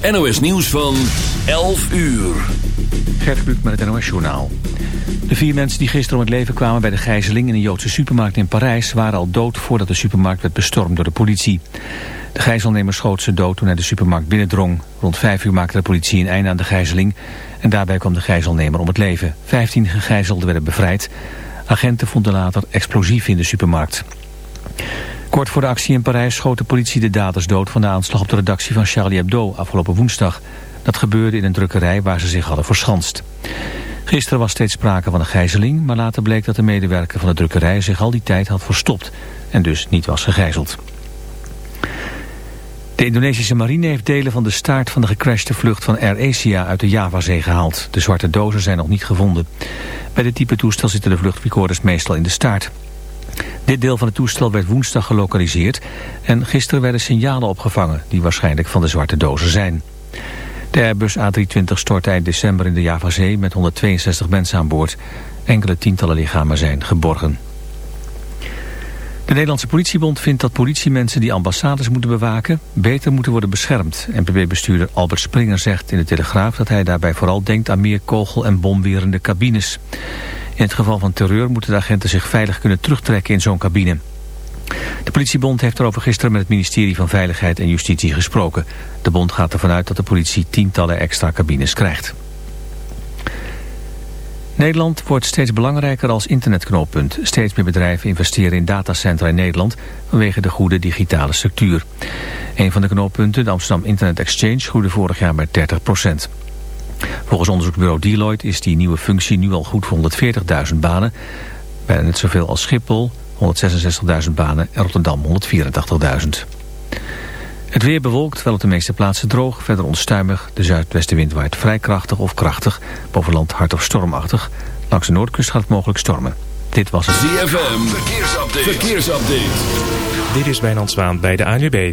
NOS nieuws van 11 uur. Gert Kluk met het NOS Journaal. De vier mensen die gisteren om het leven kwamen bij de gijzeling in een Joodse supermarkt in Parijs... waren al dood voordat de supermarkt werd bestormd door de politie. De gijzelnemer schoot ze dood toen hij de supermarkt binnendrong. Rond vijf uur maakte de politie een einde aan de gijzeling... en daarbij kwam de gijzelnemer om het leven. Vijftien gegijzelden werden bevrijd. Agenten vonden later explosief in de supermarkt. Kort voor de actie in Parijs schoot de politie de daders dood van de aanslag op de redactie van Charlie Hebdo afgelopen woensdag. Dat gebeurde in een drukkerij waar ze zich hadden verschanst. Gisteren was steeds sprake van een gijzeling, maar later bleek dat de medewerker van de drukkerij zich al die tijd had verstopt en dus niet was gegijzeld. De Indonesische marine heeft delen van de staart van de gecrashte vlucht van Air Asia uit de Javazee gehaald. De zwarte dozen zijn nog niet gevonden. Bij dit type toestel zitten de vluchtrecorders meestal in de staart. Dit deel van het toestel werd woensdag gelokaliseerd en gisteren werden signalen opgevangen die waarschijnlijk van de zwarte dozen zijn. De Airbus A320 stortte eind december in de Javazee met 162 mensen aan boord. Enkele tientallen lichamen zijn geborgen. De Nederlandse politiebond vindt dat politiemensen die ambassades moeten bewaken beter moeten worden beschermd. NPB-bestuurder Albert Springer zegt in de Telegraaf dat hij daarbij vooral denkt aan meer kogel- en bomwerende cabines. In het geval van terreur moeten de agenten zich veilig kunnen terugtrekken in zo'n cabine. De politiebond heeft erover gisteren met het ministerie van Veiligheid en Justitie gesproken. De bond gaat ervan uit dat de politie tientallen extra cabines krijgt. Nederland wordt steeds belangrijker als internetknooppunt. Steeds meer bedrijven investeren in datacentra in Nederland vanwege de goede digitale structuur. Een van de knooppunten, de Amsterdam Internet Exchange, groeide vorig jaar met 30 procent. Volgens onderzoeksbureau Deloitte is die nieuwe functie nu al goed voor 140.000 banen. Bijna net zoveel als Schiphol, 166.000 banen en Rotterdam 184.000. Het weer bewolkt, wel op de meeste plaatsen droog, verder onstuimig. De zuidwestenwind waait vrij krachtig of krachtig, boven land hard of stormachtig. Langs de noordkust gaat het mogelijk stormen. Dit was het ZFM, verkeersupdate. verkeersupdate. Dit is Wijnand Zwaan bij de ANWB.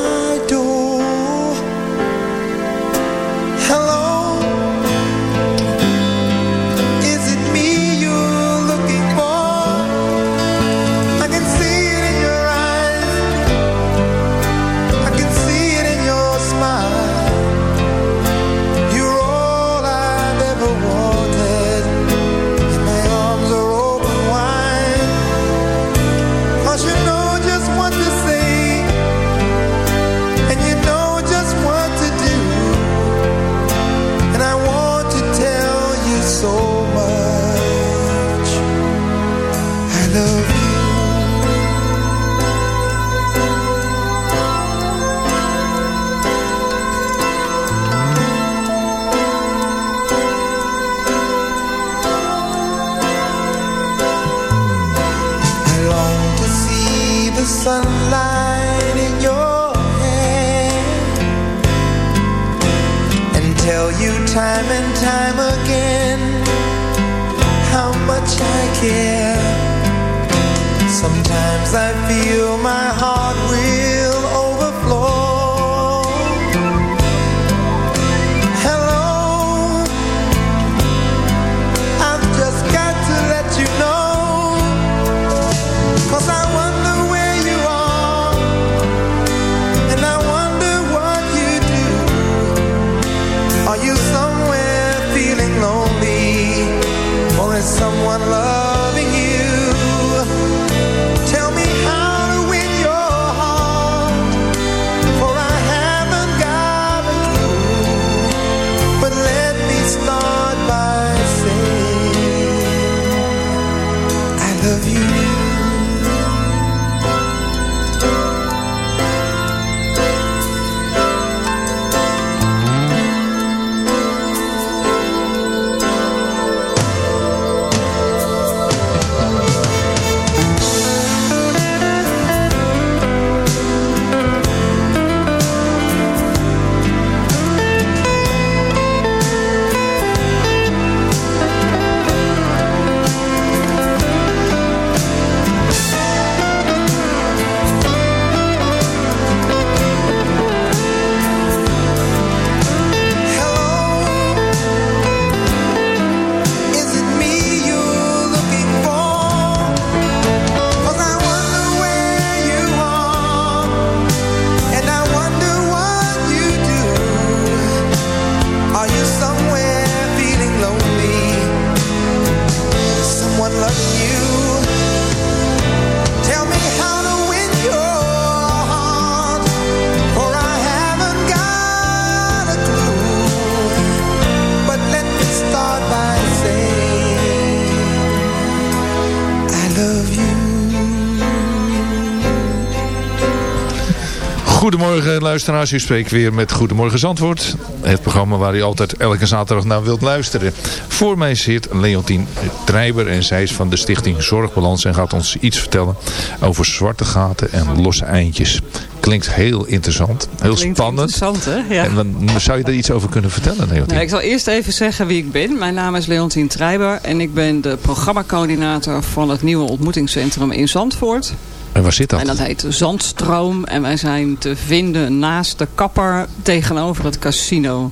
Goedemorgen luisteraars, u spreekt weer met Goedemorgen Zandvoort. Het programma waar u altijd elke zaterdag naar wilt luisteren. Voor mij zit Leontien Treiber en zij is van de stichting Zorgbalans en gaat ons iets vertellen over zwarte gaten en losse eindjes. Klinkt heel interessant, heel Klinkt spannend. Interessant, hè? Ja. En dan zou je er iets over kunnen vertellen, Leontien? Nou, ik zal eerst even zeggen wie ik ben. Mijn naam is Leontien Treiber en ik ben de programmacoördinator van het nieuwe ontmoetingscentrum in Zandvoort. En waar zit dat? En dat heet Zandstroom en wij zijn te vinden naast de kapper tegenover het casino.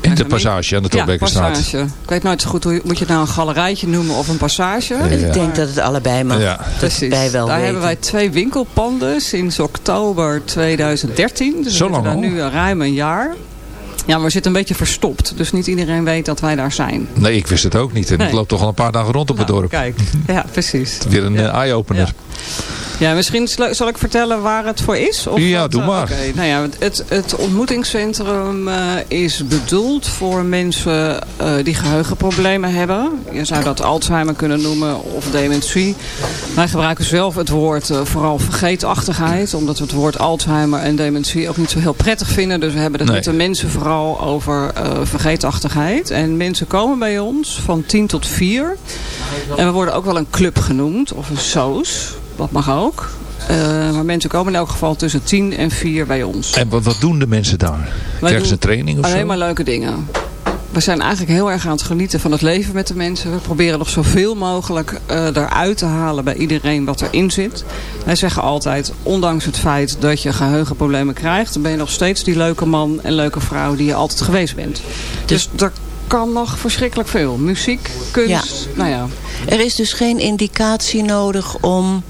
In de passage aan de Ja, Tolbekkenstraat. passage. Ik weet nooit zo goed, hoe, moet je het nou een galerijtje noemen of een passage? Ja. Ik denk dat het allebei mag. Ja. Precies. wij wel Daar weten. hebben wij twee winkelpanden sinds oktober 2013. Dus we Zo zitten lang daar nu ruim een jaar. Ja, maar we zitten een beetje verstopt. Dus niet iedereen weet dat wij daar zijn. Nee, ik wist het ook niet. En Nee. ik loop toch al een paar dagen rond op het Nou, dorp. Kijk, ja, precies. Weer een Ja. eh, eye-opener. Ja, misschien zal ik vertellen waar het voor is? Of Ja, wat, doe eh, maar. Nou ja, het, het ontmoetingscentrum eh, is bedoeld voor mensen eh, die geheugenproblemen hebben. Je zou dat Alzheimer kunnen noemen of dementie. Wij gebruiken zelf het woord vooral vergeetachtigheid. Omdat we het woord Alzheimer en dementie ook niet zo heel prettig vinden. Dus we hebben het Nee. met de mensen vooral over vergeetachtigheid. En mensen komen bij ons van 10 tot 4. En we worden ook wel een club genoemd. Of een soos. Dat mag ook. Eh, maar mensen komen in elk geval tussen 10 en 4 bij ons. En wat, wat doen de mensen daar? Krijgen ze een training of Alleen zo? maar leuke dingen. We zijn eigenlijk heel erg aan het genieten van het leven met de mensen. We proberen nog zoveel mogelijk eh, eruit te halen bij iedereen wat erin zit. Wij zeggen altijd, ondanks het feit dat je geheugenproblemen krijgt... dan ben je nog steeds die leuke man en leuke vrouw die je altijd geweest bent. Dus er kan nog verschrikkelijk veel. Muziek, kunst, nou ja. Er is dus geen indicatie nodig om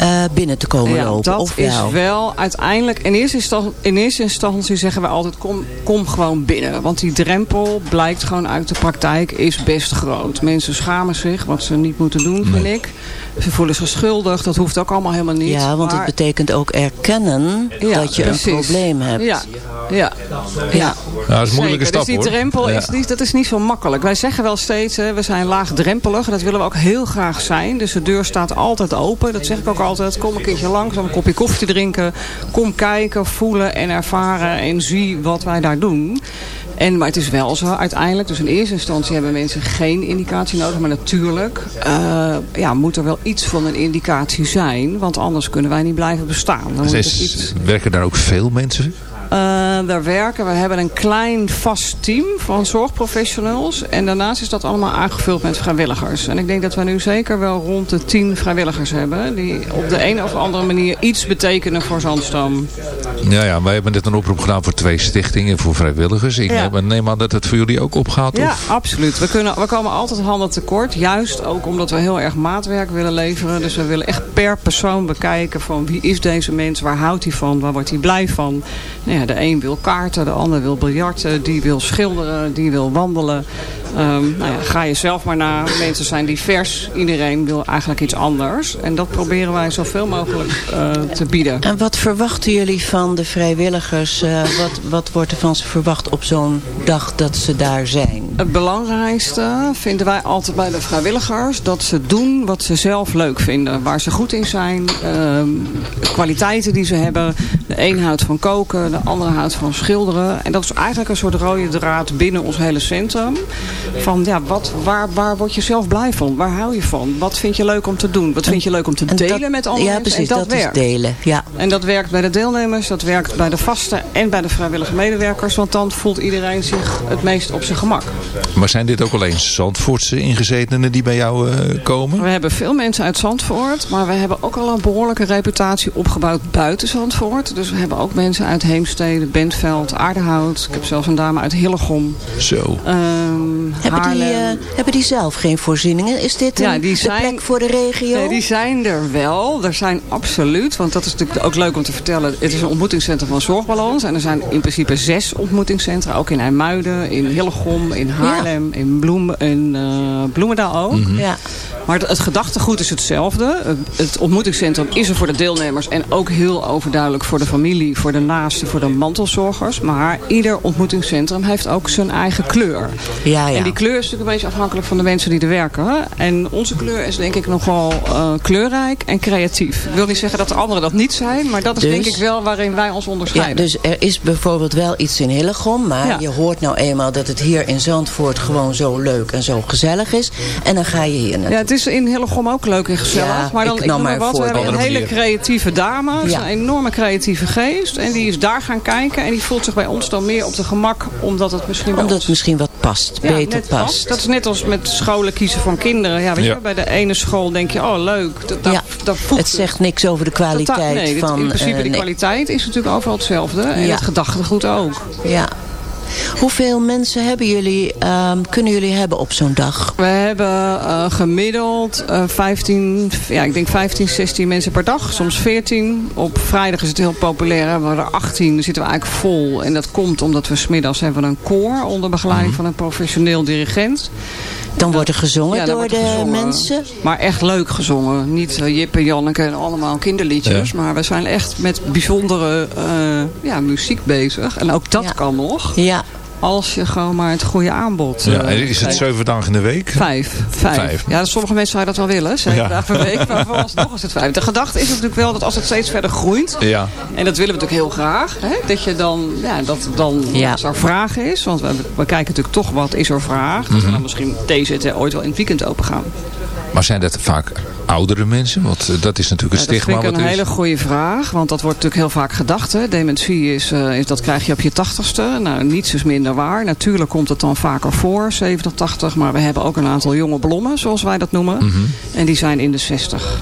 eh, binnen te komen Ja, lopen. dat of is wel? wel uiteindelijk... In eerste, instantie, in eerste instantie zeggen we altijd... Kom, kom gewoon binnen. Want die drempel blijkt gewoon uit de praktijk... is best groot. Mensen schamen zich, wat ze niet moeten doen, vind ik. Ze voelen zich schuldig. Dat hoeft ook allemaal helemaal niet. Ja, want Maar- het betekent ook erkennen Ja, dat je precies. een probleem hebt. Ja, ja, ja. Ja, dat is een moeilijke Zeker. stap dus die hoor. drempel Ja. is, niet, dat is niet zo makkelijk. Wij zeggen wel steeds, hè, we zijn laagdrempelig. Dat willen we ook heel graag zijn. Dus de deur staat altijd open. Dat zeg ik ook altijd. Kom een keertje langs om een kopje koffie te drinken. Kom kijken, voelen en ervaren. En zie wat wij daar doen. En, maar het is wel zo uiteindelijk. Dus in eerste instantie hebben mensen geen indicatie nodig. Maar natuurlijk eh, ja, moet er wel iets van een indicatie zijn. Want anders kunnen wij niet blijven bestaan. Dan moet Is- iets, Werken daar ook veel mensen? eh, daar werken. We hebben een klein vast team van zorgprofessionals. En daarnaast is dat allemaal aangevuld met vrijwilligers. En ik denk dat we nu zeker wel rond de tien vrijwilligers hebben. Die op de een of andere manier iets betekenen voor Zandstroom. Ja, ja, wij hebben net een oproep gedaan voor twee stichtingen voor vrijwilligers. Ik Ja. neem- aan dat het voor jullie ook opgaat. Ja, Of? absoluut. We, kunnen, we komen altijd handen tekort. Juist ook omdat we heel erg maatwerk willen leveren. Dus we willen echt per persoon bekijken van wie is deze mens, waar houdt hij van, waar wordt hij blij van. Nou ja, de een wil kaarten, de ander wil biljarten, die wil schilderen, die wil wandelen. Ehm, nou ja, ga je zelf maar na. Mensen zijn divers. Iedereen wil eigenlijk iets anders. En dat proberen wij zoveel mogelijk eh, te bieden. En wat verwachten jullie van de vrijwilligers? Eh, wat, wat wordt er van ze verwacht op zo'n dag dat ze daar zijn? Het belangrijkste vinden wij altijd bij de vrijwilligers. Dat ze doen wat ze zelf leuk vinden. Waar ze goed in zijn. ehm, kwaliteiten die ze hebben. De een houdt van koken. De andere houdt van schilderen. En dat is eigenlijk een soort rode draad binnen ons hele centrum. Van ja, wat, waar, waar word je zelf blij van? Waar hou je van? Wat vind je leuk om te doen? Wat vind je leuk om te En delen dat- met anderen? Ja, precies. En Dat, dat, werkt. is delen. Ja. En dat werkt bij de deelnemers, dat werkt bij de vaste en bij de vrijwillige medewerkers. Want dan voelt iedereen zich het meest op zijn gemak. Maar zijn dit ook alleen Zandvoortse ingezetenen die bij jou eh, komen? We hebben veel mensen uit Zandvoort, maar we hebben ook al een behoorlijke reputatie opgebouwd buiten Zandvoort. Dus we hebben ook mensen uit Heemstede, Bentveld, Aardehout. Ik heb zelfs een dame uit Hillegom. Zo. Ehm, Hebben, die, eh, hebben die zelf geen voorzieningen? Is dit Ja, een, die de zijn- plek voor de regio? Nee, die zijn er wel. Er zijn absoluut, want dat is natuurlijk ook leuk om te vertellen. Het is een ontmoetingscentrum van Zorgbalans. En er zijn in principe zes ontmoetingscentra. Ook in IJmuiden, in Hillegom, in Haarlem, in, Bloem, in eh, Bloemendaal ook. Ja. Maar het, het gedachtegoed is hetzelfde. Het- Het ontmoetingscentrum is er voor de deelnemers en ook heel overduidelijk voor de familie, voor de naasten, voor de mantelzorgers. Maar ieder ontmoetingscentrum heeft ook zijn eigen kleur. Ja, ja. En die kleur is natuurlijk een beetje afhankelijk van de mensen die er werken. En onze kleur is denk ik nogal eh, kleurrijk en creatief. Ik wil niet zeggen dat de anderen dat niet zijn, maar dat is Dus- denk ik wel waarin wij ons Ja, onderscheiden. dus er is bijvoorbeeld wel iets in Hillegom. Maar Ja. je hoort nou eenmaal dat het hier in Zandvoort gewoon zo leuk en zo gezellig is. En dan ga je hier naartoe. Ja, het is in Hillegom ook leuk en gezellig. Ja, maar dan, ik ik, nam noem maar maar wat, we hebben een hele creatieve dame. Ja. Een enorme creatieve geest. En die is daar gaan kijken. En die voelt zich bij ons dan meer op de gemak. Omdat het misschien Omdat het misschien wat past, ja, beter net past. Dat is net als met scholen kiezen van kinderen. Ja, weet Ja. je, bij de ene school denk je, oh leuk. Dat, dat, Ja, dat voegt het zegt niks over de kwaliteit nee, dit- van... in principe, eh, de nee. kwaliteit is natuurlijk overal hetzelfde. En Ja. het gedachtegoed ook. Ja. Hoeveel mensen hebben jullie, ehm, kunnen jullie hebben op zo'n dag? We hebben eh, gemiddeld eh 15, ja, ik denk 15, 16 mensen per dag. Soms 14. Op vrijdag is het heel populair. We er 18. Dan zitten we eigenlijk vol. En dat komt omdat we smiddags hebben we een koor onder begeleiding van een professioneel dirigent. Dan wordt er gezongen Ja, door er de gezongen. mensen. Maar echt leuk gezongen. Niet uh, Jip en Janneke en allemaal kinderliedjes. Maar we zijn echt met bijzondere eh, ja, muziek bezig. En ook dat Ja. kan nog. Ja, Als je gewoon maar het goede aanbod... Ja, eh, en is het krijgt. zeven dagen in de week? Vijf. Vijf. Vijf. Ja, sommige mensen zouden dat wel willen. Zeven Ja. dagen per week. Maar vooralsnog is het vijf. De gedachte is natuurlijk wel dat als het steeds verder groeit. Ja. En dat willen we natuurlijk heel graag. Hè, dat je dan, ja, dat dan Ja. als er vraag is. Want we, we kijken natuurlijk toch wat is er vraag. Dat we dan misschien TZT ooit wel in het weekend open gaan. Maar zijn dat vaak oudere mensen? Want eh, dat is natuurlijk een Ja, dat stigma. vind ik een hele goede vraag. Want dat wordt natuurlijk heel vaak gedacht. Hè. Dementie is, eh, is, dat krijg je op je tachtigste. Nou, niets is minder waar. Natuurlijk komt het dan vaker voor, 70, 80. Maar we hebben ook een aantal jonge blommen, zoals wij dat noemen. Mhm. En die zijn in de 60.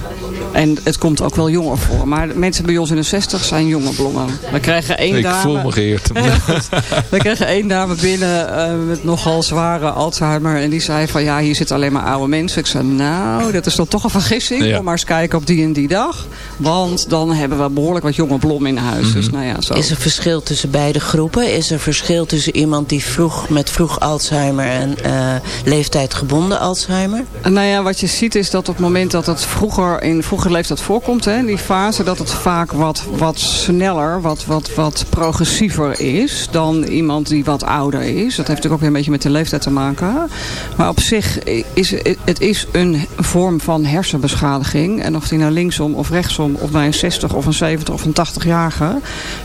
En het komt ook wel jonger voor. Maar mensen bij ons in de 60 zijn jonge blommen. We krijgen één Ik dame... voel me geëerd. We kregen één dame binnen eh, met nogal zware Alzheimer. En die zei van ja, hier zitten alleen maar oude mensen. Ik zei nou, dat is dan toch een vergissing. Ja. Kom maar eens kijken op die en die dag. Want dan hebben we behoorlijk wat jonge blommen in huis. Mhm. Dus nou ja, zo. is er verschil tussen beide groepen? Is er verschil tussen iemand die vroeg met vroeg Alzheimer en eh, leeftijdgebonden Alzheimer? Nou ja, wat je ziet is dat op het moment dat het vroeger in vroege leeftijd voorkomt, hè, in die fase, dat het vaak wat, wat sneller, wat, wat, wat progressiever is dan iemand die wat ouder is. Dat heeft natuurlijk ook weer een beetje met de leeftijd te maken. Maar op zich is het is een vorm van hersenbeschadiging. En of die nou linksom of rechtsom of bij een 60 of een 70 of een 80-jarige.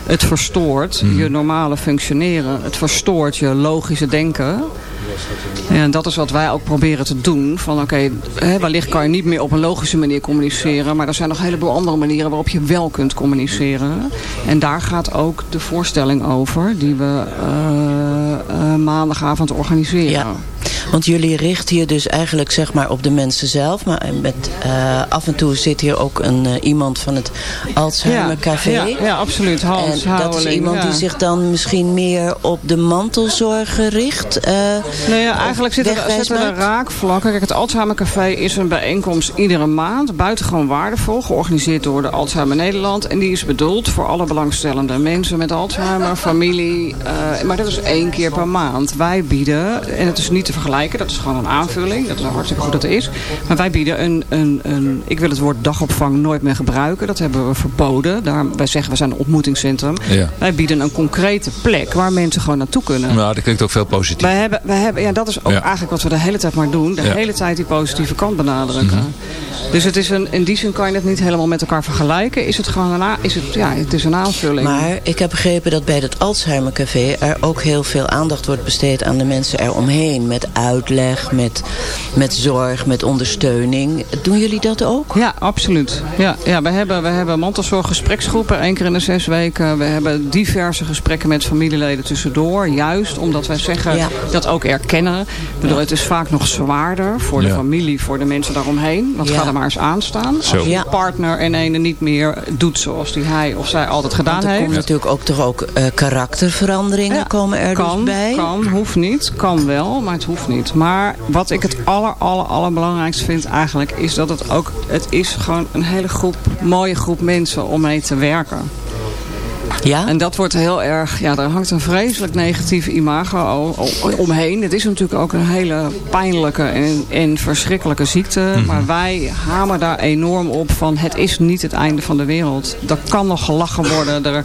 Het verstoort Mhm. je normale functioneren. Het verstoort je logische denken. Ja, en dat is wat wij ook proberen te doen. Van oké, hè, wellicht kan je niet meer op een logische manier communiceren. Maar er zijn nog een heleboel andere manieren waarop je wel kunt communiceren. En daar gaat ook de voorstelling over. Die we eh, eh, maandagavond organiseren. Ja. Want jullie richten je dus eigenlijk zeg maar op de mensen zelf. Maar met, eh, af en toe zit hier ook een, eh, iemand van het Alzheimer Café. Ja, ja, absoluut. Hans en dat is iemand ja. die zich dan misschien meer op de mantelzorg richt. eh, Nou ja, eigenlijk zitten, er- zitten er raakvlakken. Kijk, het Alzheimer Café is een bijeenkomst iedere maand. Buitengewoon waardevol. Georganiseerd door de Alzheimer Nederland. En die is bedoeld voor alle belangstellende mensen met Alzheimer, familie. maar dat is één keer per maand. Wij bieden, en het is niet te vergelijken. Dat is gewoon een aanvulling. Dat is hartstikke goed dat het is. Maar wij bieden een, een, een ik wil het woord dagopvang nooit meer gebruiken. Dat hebben we verboden. Daar, wij zeggen we zijn een ontmoetingscentrum. Ja. Wij bieden een concrete plek waar mensen gewoon naartoe kunnen. Nou, dat klinkt ook veel positief. Wij hebben, wij hebben, ja, dat is ook Ja. eigenlijk wat we de hele tijd maar doen. De Ja. hele tijd die positieve kant benadrukken. Dus het is een, in die zin kan je het niet helemaal met elkaar vergelijken. Is het gewoon een, is het, ja, het is een aanvulling. Maar ik heb begrepen dat bij het Alzheimer Café er ook heel veel aandacht wordt besteed aan de mensen eromheen. Met uitleg, met, met zorg, met ondersteuning. Doen jullie dat ook? Ja, absoluut. Ja, ja, we hebben, we hebben mantelzorggespreksgroepen één keer in de zes weken. We hebben diverse gesprekken met familieleden tussendoor. Juist omdat wij zeggen Ja. dat ook erkennen. Ik bedoel, Het is vaak nog zwaarder voor de Ja. familie, voor de mensen daaromheen. Want Ja. ga er maar eens aan staan. Als je Ja. partner en ene niet meer doet zoals die hij of zij altijd gedaan Want er heeft. komen natuurlijk ook, toch ook eh, karakterveranderingen Ja, komen er kan, dus bij. Kan, hoeft niet. Kan wel, maar het hoeft niet. Maar wat ik het aller, aller, allerbelangrijkste vind eigenlijk... is dat het ook... Het is gewoon een hele groep, mooie groep mensen om mee te werken. Ja? En dat wordt heel erg... Ja, daar hangt een vreselijk negatief imago o- o- omheen. Het is natuurlijk ook een hele pijnlijke en, en verschrikkelijke ziekte. Mhm. Maar wij hameren daar enorm op van... het is niet het einde van de wereld. Er kan nog gelachen worden. Er,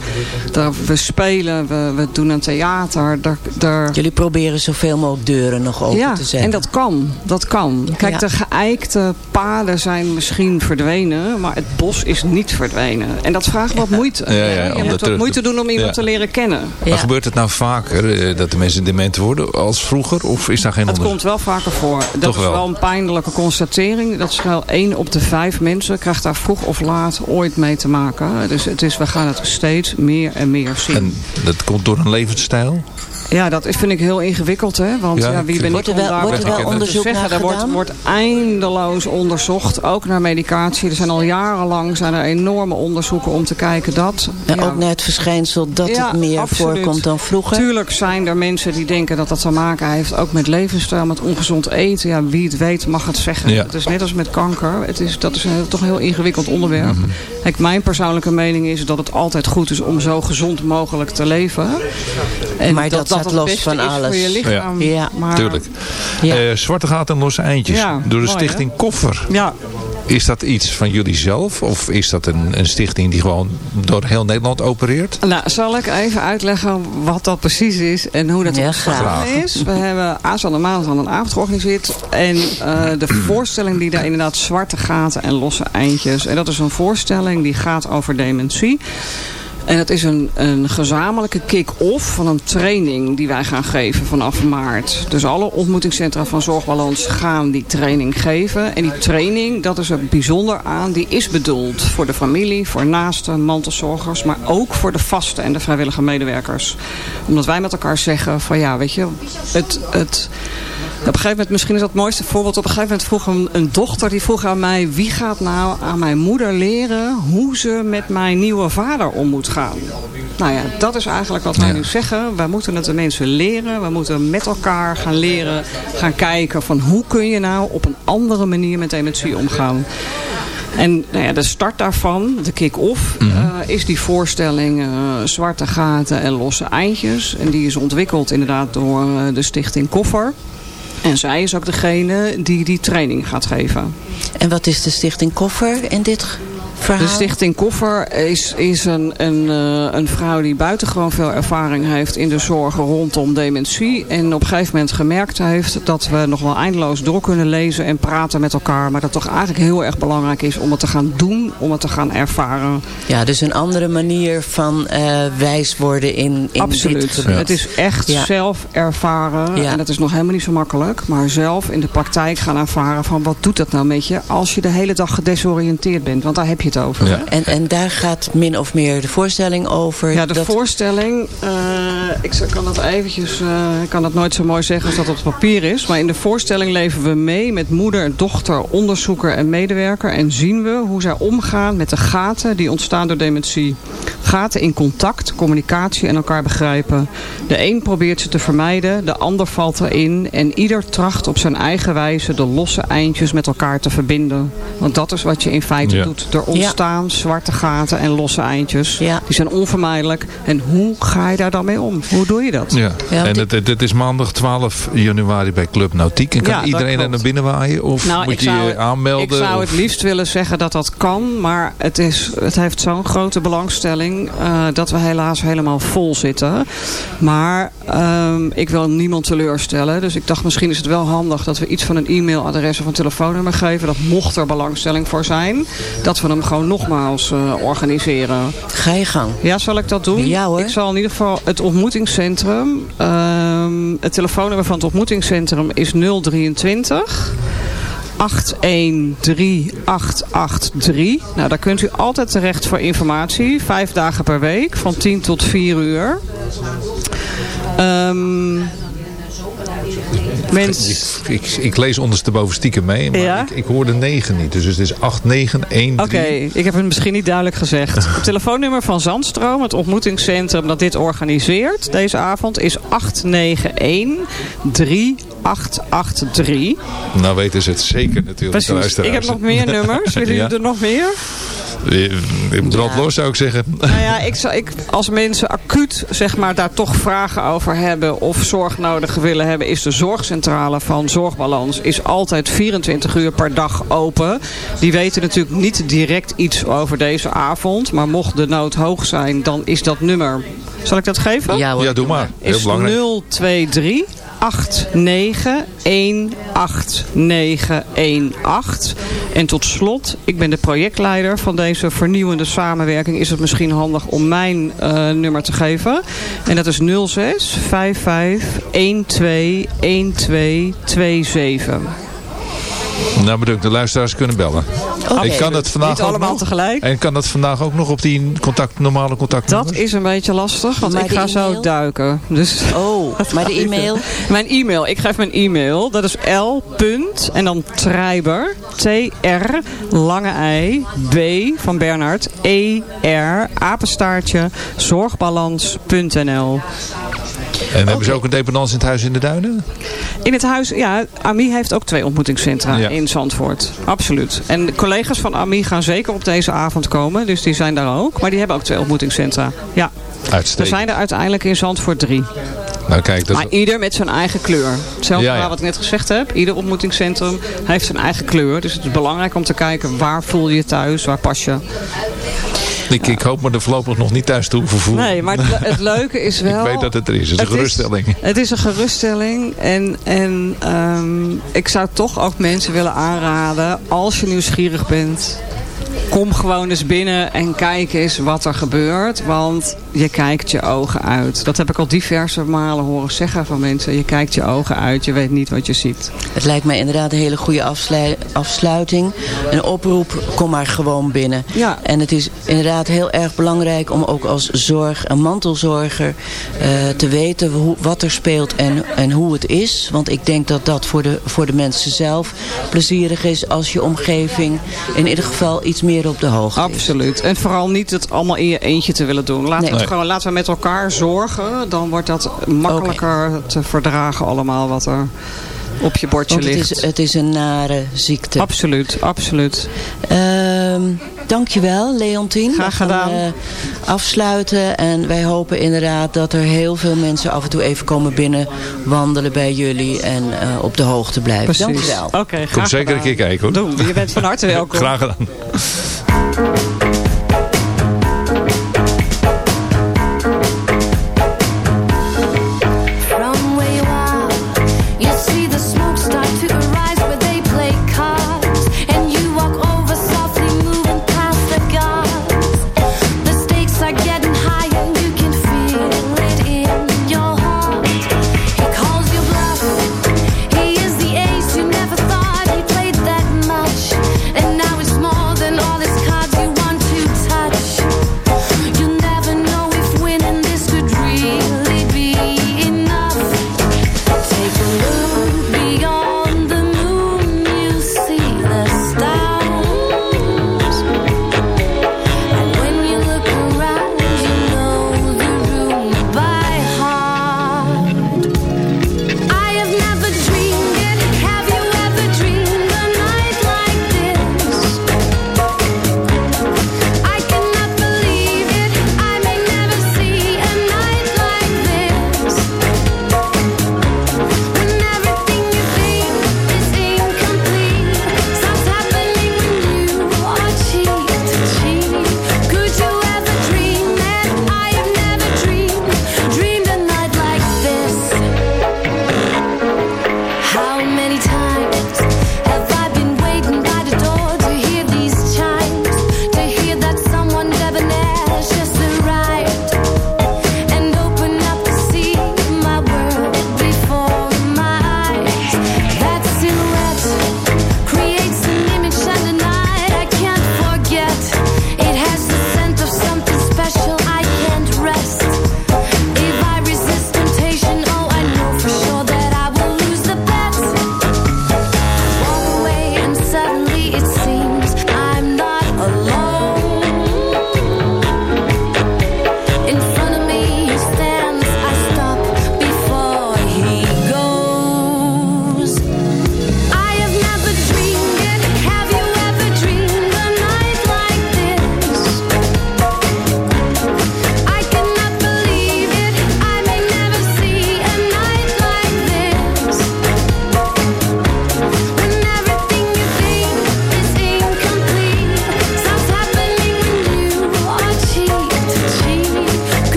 er, we spelen, we, we doen een theater. Er, er, Jullie proberen zoveel mogelijk deuren nog open ja, te zetten. en dat kan. Dat kan. Kijk, Ja. de geëikte paden zijn misschien verdwenen, maar het bos is niet verdwenen. En dat vraagt wat moeite. Ja, ja, om dat moet terug wat te- moeite doen om iemand Ja. te leren kennen. Ja. Maar gebeurt het nou vaker eh, dat de mensen dement worden als vroeger? Of is daar geen Het komt wel vaker voor. Dat Toch is wel. wel een pijnlijke constatering. Dat is wel één op de vijf mensen krijgt daar vroeg of laat ooit mee te maken. Dus het is, we gaan het steeds meer en meer zien. En dat komt door een levensstijl? Ja, dat is, vind ik heel ingewikkeld, hè? Want Ja, wie ben Wordt ik er om wel- daar wordt er wat wel onderzoek te zeggen? naar Er wordt, wordt eindeloos onderzocht, ook naar medicatie. Er zijn al jarenlang zijn er enorme onderzoeken om te kijken dat... En ja, ook naar het verschijnsel dat Ja, het meer absoluut. voorkomt dan vroeger. Tuurlijk zijn er mensen die denken dat dat te maken heeft ook met levensstijl, met ongezond eten. Ja, wie het weet mag het zeggen. Ja. Het is net als met kanker. Het is, dat is een, toch een heel ingewikkeld onderwerp. Kijk, mijn persoonlijke mening is dat het altijd goed is om zo gezond mogelijk te leven. En Maar dat staat het los beste van is alles. Voor je lichaam. Ja. Maar, Tuurlijk. Ja. Eh, zwarte gaten en losse eindjes. Ja, door de mooi, stichting Koffer. Ja, Is dat iets van jullie zelf? Of is dat een, een stichting die gewoon door heel Nederland opereert? Nou, zal ik even uitleggen wat dat precies is en hoe dat Ja, graag. is. We hebben aanstaande maandag een avond georganiseerd. En eh, de voorstelling die daar inderdaad zwarte gaten en losse eindjes. En dat is een voorstelling die gaat over dementie. En dat is een, een gezamenlijke kick-off van een training die wij gaan geven vanaf maart. Dus alle ontmoetingscentra van Zorgbalans gaan die training geven. En die training, dat is er bijzonder aan, die is bedoeld voor de familie, voor naasten, mantelzorgers, maar ook voor de vaste en de vrijwillige medewerkers. Omdat wij met elkaar zeggen van ja, weet je, het... het op een gegeven moment, misschien is dat het mooiste voorbeeld. Op een gegeven moment vroeg een, een dochter die vroeg aan mij... wie gaat nou aan mijn moeder leren hoe ze met mijn nieuwe vader om moet gaan? Nou ja, dat is eigenlijk wat wij Ja. nu zeggen. Wij moeten het de mensen leren. We moeten met elkaar gaan leren, gaan kijken van hoe kun je nou op een andere manier met dementie omgaan. En nou ja, de start daarvan, de kick-off, Mhm. eh, is die voorstelling eh, Zwarte Gaten en Losse Eindjes. En die is ontwikkeld inderdaad door eh, de stichting Koffer. En zij is ook degene die die training gaat geven. En wat is de stichting Koffer in dit verhaal? De Stichting Koffer is, is een, een, eh, een vrouw die buitengewoon veel ervaring heeft in de zorg rondom dementie. En op een gegeven moment gemerkt heeft dat we nog wel eindeloos door kunnen lezen en praten met elkaar. Maar dat toch eigenlijk heel erg belangrijk is om het te gaan doen, om het te gaan ervaren. Ja, dus een andere manier van eh, wijs worden in, in dit Absoluut. gebied. Het is echt Ja. zelf ervaren. Ja. En dat is nog helemaal niet zo makkelijk. Maar zelf in de praktijk gaan ervaren van wat doet dat nou met je als je de hele dag gedesoriënteerd bent. Want daar heb je het over. Ja. En, en daar gaat min of meer de voorstelling over. Ja, de dat- voorstelling, eh, ik kan dat eventjes, eh, ik kan dat nooit zo mooi zeggen als dat op papier is. Maar in de voorstelling leven we mee met moeder, dochter, onderzoeker en medewerker. En zien we hoe zij omgaan met de gaten die ontstaan door dementie. Gaten in contact, communicatie en elkaar begrijpen. De een probeert ze te vermijden, de ander valt erin. En ieder tracht op zijn eigen wijze de losse eindjes met elkaar te verbinden. Want dat is wat je in feite Ja. doet. Er ontstaan zwarte gaten en losse eindjes. Ja. Die zijn onvermijdelijk. En hoe ga je daar dan mee om? Hoe doe je dat? Ja. En het, is maandag 12 januari bij Club Nautiek. En kan iedereen er naar binnen waaien? Of Nou, moet je zou, je aanmelden? Ik zou of- het liefst willen zeggen dat dat kan. Maar het, is, het heeft zo'n grote belangstelling eh, dat we helaas helemaal vol zitten. Maar ehm, ik wil niemand teleurstellen. Dus ik dacht misschien is het wel handig dat we iets van een e-mailadres of een telefoonnummer geven. Dat mocht er belangstelling voor zijn. Dat we hem gewoon nogmaals eh, organiseren. Ga je gang. Ja, zal ik dat doen? Ja, hoor. Ik zal in ieder geval het ontmoetingscentrum. ehm, het telefoonnummer van het ontmoetingscentrum is 023 813-883. Nou, daar kunt u altijd terecht voor informatie. Vijf dagen per week, van 10 tot 4 uur. Ehm mens... Ik, ik, ik lees ondersteboven stiekem mee, maar Ja? ik, ik hoor de 9 niet. Dus het is 8913. Oké, ik heb het misschien niet duidelijk gezegd. Het telefoonnummer van Zandstroom, het ontmoetingscentrum dat dit organiseert deze avond, is 891-3883. Nou weten ze het zeker natuurlijk. Precies. Ik heb nog meer nummers. Willen jullie Ja. er nog meer? Eh, Brand los zou ik zeggen. Nou ja, ik, zou- ik, als mensen acuut zeg maar, daar toch vragen over hebben of zorg nodig willen hebben, is de zorgcentrale van Zorgbalans is altijd 24 uur per dag open. Die weten natuurlijk niet direct iets over deze avond, maar mocht de nood hoog zijn, dan is dat nummer. Zal ik dat geven? Ja hoor. Ja, doe maar. Heel is belangrijk. 023 8918 En tot slot, ik ben de projectleider van deze vernieuwende samenwerking. Is het misschien handig om mijn eh, nummer te geven. En dat is 06 55 12 1227. Nou bedoel de luisteraars kunnen bellen. Ik kan het vandaag Niet allemaal nog. tegelijk. En kan dat vandaag ook nog op die contact, normale contact? Dat is een beetje lastig, want Maar ik ga zo duiken. Dus Oh, maar de e-mail? Mijn e-mail, ik geef mijn e-mail. Dat is l. punt en dan Treiber. T-R, lange I, B van Bernard, E-R, apenstaartje, zorgbalans.nl. En hebben ze ook een dependance in het huis in de duinen? In het huis, ja, AMI heeft ook twee ontmoetingscentra Ja. in Zandvoort. Absoluut. En de collega's van AMI gaan zeker op deze avond komen. Dus die zijn daar ook. Maar die hebben ook twee ontmoetingscentra. Ja, er Uitstekend. zijn er uiteindelijk in Zandvoort drie. Nou kijk, dat Maar ieder met zijn eigen kleur. Hetzelfde Ja, ja. verhaal wat ik net gezegd heb. Ieder ontmoetingscentrum heeft zijn eigen kleur. Dus het is belangrijk om te kijken waar voel je je thuis, waar pas je. Ik, ik hoop me er voorlopig nog niet thuis te hoeven voelen. Nee, maar het, het leuke is wel... Ik weet dat het er is. Het is een is- geruststelling. Het is een geruststelling. En, en ehm, ik zou toch ook mensen willen aanraden. Als je nieuwsgierig bent. Kom gewoon eens binnen en kijk eens wat er gebeurt. Want je kijkt je ogen uit. Dat heb ik al diverse malen horen zeggen van mensen. Je kijkt je ogen uit. Je weet niet wat je ziet. Het lijkt mij inderdaad een hele goede afslui- afsluiting. Een oproep, kom maar gewoon binnen. Ja. En het is inderdaad heel erg belangrijk om ook als zorg, een mantelzorger, eh, te weten hoe, wat er speelt en, en hoe het is. Want ik denk dat dat voor de, voor de mensen zelf plezierig is als je omgeving in ieder geval iets meer op de hoogte is. Absoluut. En vooral niet het allemaal in je eentje te willen doen. Laten, we, Nee. het gewoon, laten we met elkaar zorgen. Dan wordt dat makkelijker te verdragen allemaal wat er op je bordje Want het ligt. is, het is een nare ziekte. Absoluut, absoluut. Ehm dankjewel, Leontien. Graag We gaan, gedaan. eh, afsluiten. En wij hopen inderdaad dat er heel veel mensen af en toe even komen binnen wandelen bij jullie. En eh, op de hoogte blijven. Precies. Dankjewel. Oké, Kom graag zeker een gedaan. keer kijken hoor. Doen. Je bent van harte welkom. Graag gedaan.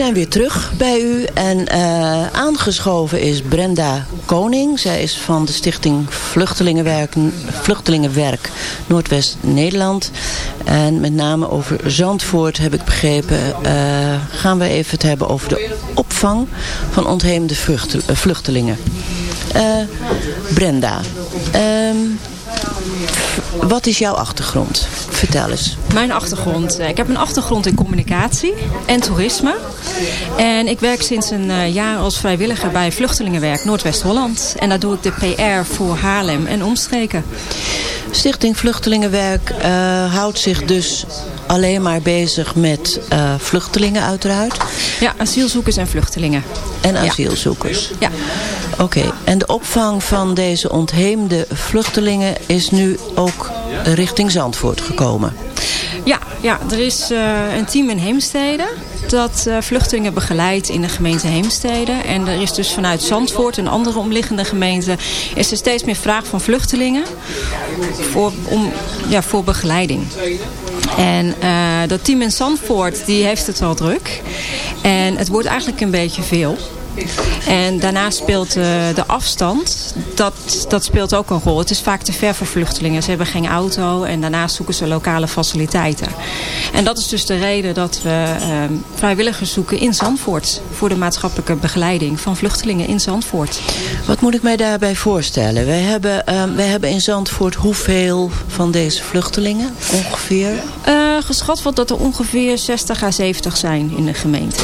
Zijn weer terug bij u en eh, aangeschoven is Brenda Koning. Zij is van de stichting Vluchtelingenwerk, Vluchtelingenwerk Noordwest-Nederland. En met name over Zandvoort heb ik begrepen, eh, gaan we even het hebben over de opvang van ontheemde eh, vluchtelingen. Brenda, ehm, wat is jouw achtergrond? Vertel eens. Mijn achtergrond. eh, Ik heb een achtergrond in communicatie en toerisme. En ik werk sinds een eh, jaar als vrijwilliger bij Vluchtelingenwerk Noordwest-Holland. En daar doe ik de PR voor Haarlem en omstreken. Stichting Vluchtelingenwerk eh, houdt zich dus alleen maar bezig met eh, vluchtelingen uiteraard. Ja, asielzoekers en vluchtelingen. En asielzoekers. Ja. Oké, en de opvang van deze ontheemde vluchtelingen is nu ook richting Zandvoort gekomen. Ja, ja er is eh, een team in Heemstede dat eh, vluchtelingen begeleidt in de gemeente Heemstede. En er is dus vanuit Zandvoort en andere omliggende gemeenten... is er steeds meer vraag van vluchtelingen voor, om, ja, voor begeleiding. En eh, dat team in Zandvoort die heeft het wel druk. En het wordt eigenlijk een beetje veel. En daarnaast speelt eh, de afstand, dat, dat speelt ook een rol. Het is vaak te ver voor vluchtelingen. Ze hebben geen auto en daarnaast zoeken ze lokale faciliteiten. En dat is dus de reden dat we ehm, vrijwilligers zoeken in Zandvoort. Voor de maatschappelijke begeleiding van vluchtelingen in Zandvoort. Wat moet ik mij daarbij voorstellen? Wij hebben, ehm, wij hebben in Zandvoort hoeveel van deze vluchtelingen ongeveer? Eh, geschat wordt dat er ongeveer 60 à 70 zijn in de gemeente.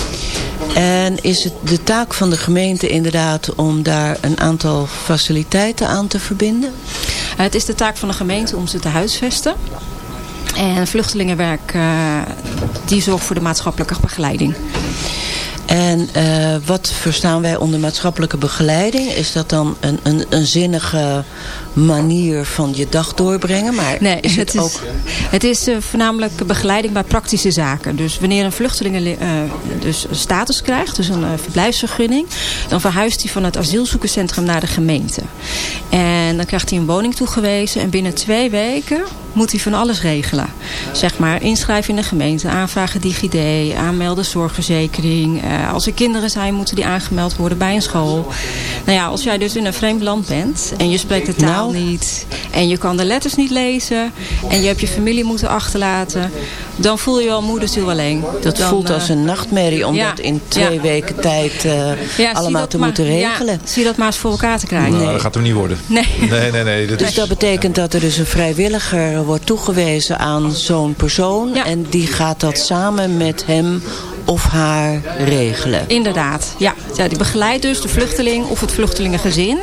En is het de taak van de gemeente inderdaad om daar een aantal faciliteiten aan te verbinden? Eh, het is de taak van de gemeente om ze te huisvesten. En vluchtelingenwerk eh, die zorgt voor de maatschappelijke begeleiding. En eh, wat verstaan wij onder maatschappelijke begeleiding? Is dat dan een, een, een zinnige manier van je dag doorbrengen? Maar Nee, is het, het is, ook... het is eh, voornamelijk begeleiding bij praktische zaken. Dus wanneer een vluchteling eh, dus een status krijgt, dus een verblijfsvergunning, dan verhuist hij van het asielzoekerscentrum naar de gemeente. En dan krijgt hij een woning toegewezen en binnen twee weken moet hij van alles regelen. Zeg maar inschrijven in de gemeente, aanvragen DigiD, aanmelden zorgverzekering. Eh, als er kinderen zijn, moeten die aangemeld worden bij een school. Nou ja, als jij dus in een vreemd land bent en je spreekt de taal Nou. niet en je kan de letters niet lezen en je hebt je familie moeten achterlaten, dan voel je je al moederziel alleen. Dat Dan, voelt eh, als een nachtmerrie om ja, dat in twee ja. weken tijd eh, ja, allemaal te maar- moeten ja, regelen. zie je dat maar eens voor elkaar te krijgen. Nou, dat gaat hem niet worden. Nee. Nee, nee, nee. Dat Dus is, dat betekent dat er dus een vrijwilliger wordt toegewezen aan zo'n persoon. Ja. En die gaat dat samen met hem of haar regelen. Inderdaad, ja. ja. Die begeleidt dus de vluchteling of het vluchtelingengezin.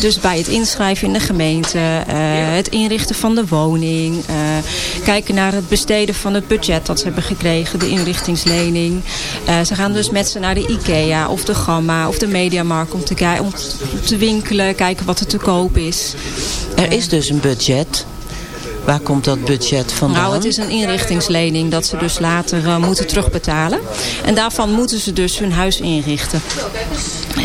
Dus bij het inschrijven in de gemeente, eh, het inrichten van de woning, eh, kijken naar het besteden van het budget dat ze hebben gekregen, de inrichtingslening. Eh, ze gaan dus met ze naar de IKEA of de Gamma of de Mediamarkt om te, om te winkelen, kijken wat er te koop is. Er is dus een budget. Waar komt dat budget vandaan? Nou, het is een inrichtingslening dat ze dus later eh, moeten terugbetalen. En daarvan moeten ze dus hun huis inrichten.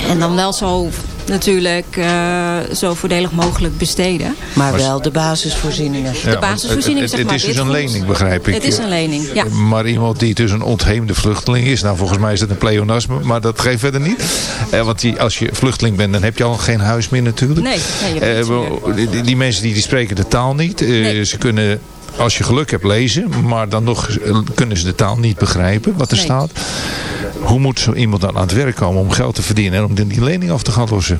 En dan wel zo natuurlijk eh, zo voordelig mogelijk besteden. Maar wel de basisvoorzieningen. Ja, de basisvoorziening het, is dus een lening, begrijp ik. Het is een lening, ja. Maar iemand die dus een ontheemde vluchteling is. Nou, volgens mij is het een pleonasme. Maar dat geeft verder niet. Eh, want die, als je vluchteling bent, dan heb je al geen huis meer natuurlijk. Nee, nee, je Eh, wel, die, die mensen die, die spreken de taal niet. Eh, Nee. Ze kunnen, als je geluk hebt, lezen. Maar dan nog eh, kunnen ze de taal niet begrijpen wat er Nee. staat. Hoe moet zo iemand dan aan het werk komen om geld te verdienen en om die lening af te gaan lossen?